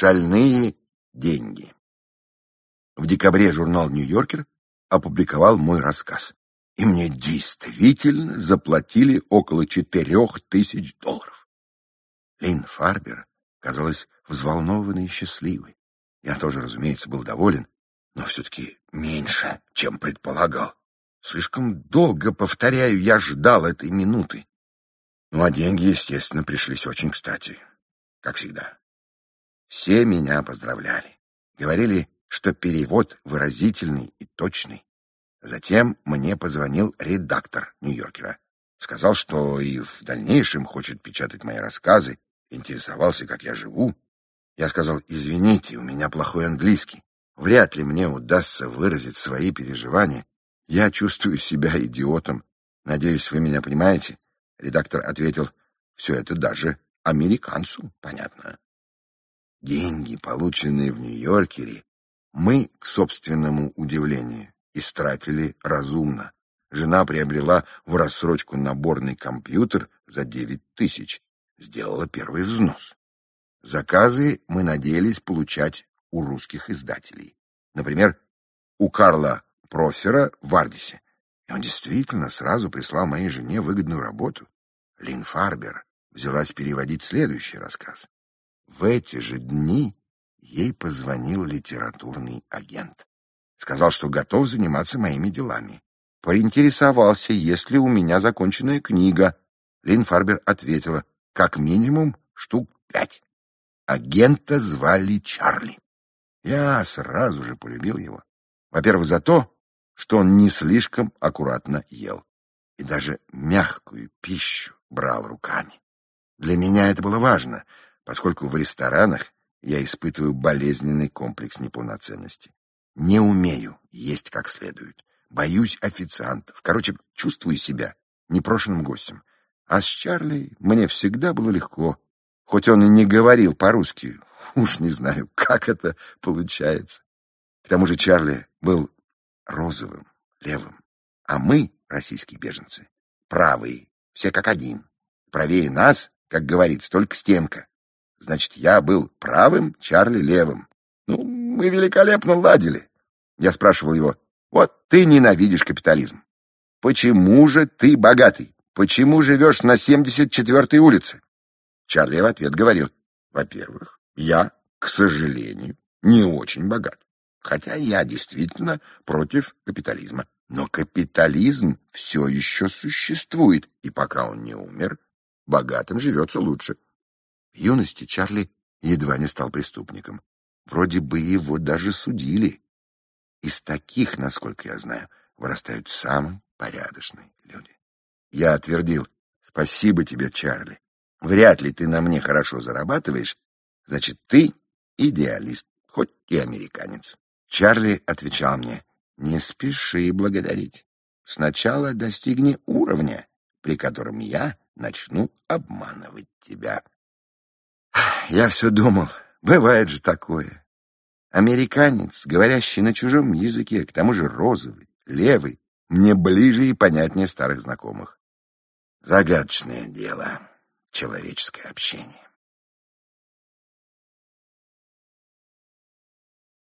Шальные деньги. В декабре журнал «Нью-Йоркер» опубликовал мой рассказ. И мне действительно заплатили около четырех тысяч долларов. Лин Фарбер казалась взволнованной и счастливой. Я тоже, разумеется, был доволен, но все-таки меньше, чем предполагал. Слишком долго, повторяю, я ждал этой минуты. Ну, а деньги, естественно, пришлись очень кстати, как всегда. Все меня поздравляли. Говорили, что перевод выразительный и точный. Затем мне позвонил редактор Нью-Йоркера. Сказал, что и в дальнейшем хочет печатать мои рассказы, интересовался, как я живу. Я сказал, извините, у меня плохой английский. Вряд ли мне удастся выразить свои переживания. Я чувствую себя идиотом. Надеюсь, вы меня понимаете? Редактор ответил, все это даже американцу понятно. Деньги, полученные в Нью-Йоркере, мы, к собственному удивлению, истратили разумно. Жена приобрела в рассрочку наборный компьютер за девять тысяч, сделала первый взнос. Заказы мы надеялись получать у русских издателей. Например, у Карла Профера в Ардисе. И он действительно сразу прислал моей жене выгодную работу. Лин Фарбер взялась переводить следующий рассказ. В эти же дни ей позвонил литературный агент. Сказал, что готов заниматься моими делами. Поинтересовался, есть ли у меня законченная книга. Лин Фарбер ответила, как минимум штук пять. Агента звали Чарли. Я сразу же полюбил его. Во-первых, за то, что он не слишком аккуратно ел и даже мягкую пищу брал руками. Для меня это было важно, поскольку в ресторанах я испытываю болезненный комплекс неполноценности. Не умею есть как следует. Боюсь официантов. Короче, чувствую себя непрошенным гостем. А с Чарли мне всегда было легко. Хоть он и не говорил по-русски. Уж не знаю, как это получается. К тому же Чарли был розовым, левым. А мы, российские беженцы, правые, все как один. Правее нас, как говорится, только стенка. Значит, я был правым, Чарли левым. Ну, мы великолепно ладили. Я спрашивал его, вот ты ненавидишь капитализм. Почему же ты богатый? Почему живешь на 74-й улице? Чарли в ответ говорил, во-первых, я, к сожалению, не очень богат. Хотя я действительно против капитализма. Но капитализм все еще существует, и пока он не умер, богатым живется лучше. Юности Чарли едва не стал преступником. Вроде бы его даже судили. Из таких, насколько я знаю, вырастают самые порядочные люди. Я отвердил, спасибо тебе, Чарли. Вряд ли ты на мне хорошо зарабатываешь, значит, ты идеалист, хоть и американец. Чарли отвечал мне, не спеши благодарить. Сначала достигни уровня, при котором я начну обманывать тебя. Я все думал, бывает же такое. Американец, говорящий на чужом языке, к тому же розовый, левый, мне ближе и понятнее старых знакомых. Загадочное дело, человеческое общение.